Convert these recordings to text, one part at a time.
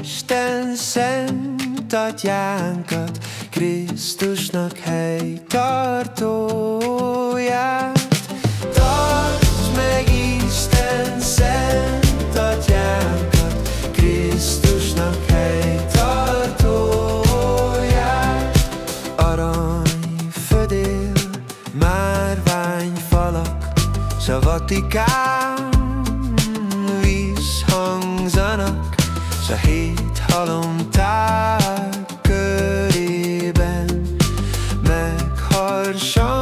Isten szent atyánkat, Krisztusnak helytartóját. Tartsd meg Isten szent atyánkat, Krisztusnak helytartóját. Arany, födél, márvány, falak, s a Vatikán hét halomtár körében Megharsanva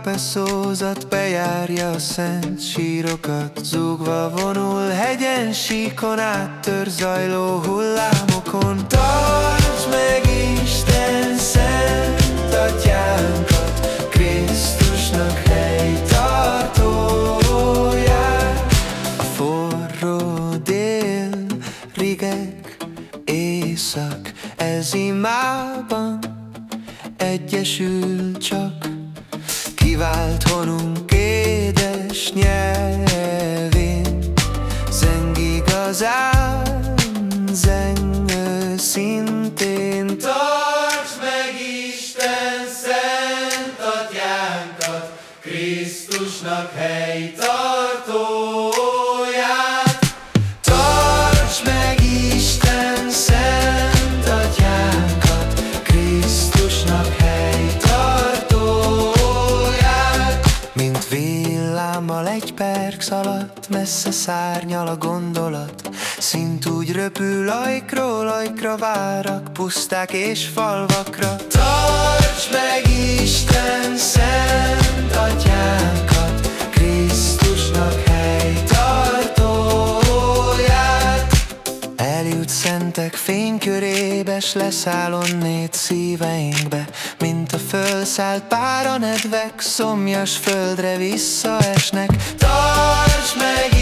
erőre kap e szózat, bejárja a szent sírokat Zúgva vonul hegyen, síkon áttör zajló hullámokon Tartsd meg Isten szent atyánkat Krisztusnak helytartóját A forró dél, rigeg, éjszak Ez imában egyesül csak igazán, zeng őszintén Tartsd meg Isten szent atyánkat Krisztusnak helytartóját perc alatt Messze szárnyal a gondolat. Szint úgy röpül ajkról ajkra Várak puszták és falvakra. Tartsd meg Isten szent atyánkat Krisztusnak helytartóját Eljut szentek fénykörébe S leszáll onnét szíveinkbe. Mint a Fölszállt pára nedvek, szomjas földre visszaesnek. Tarts meg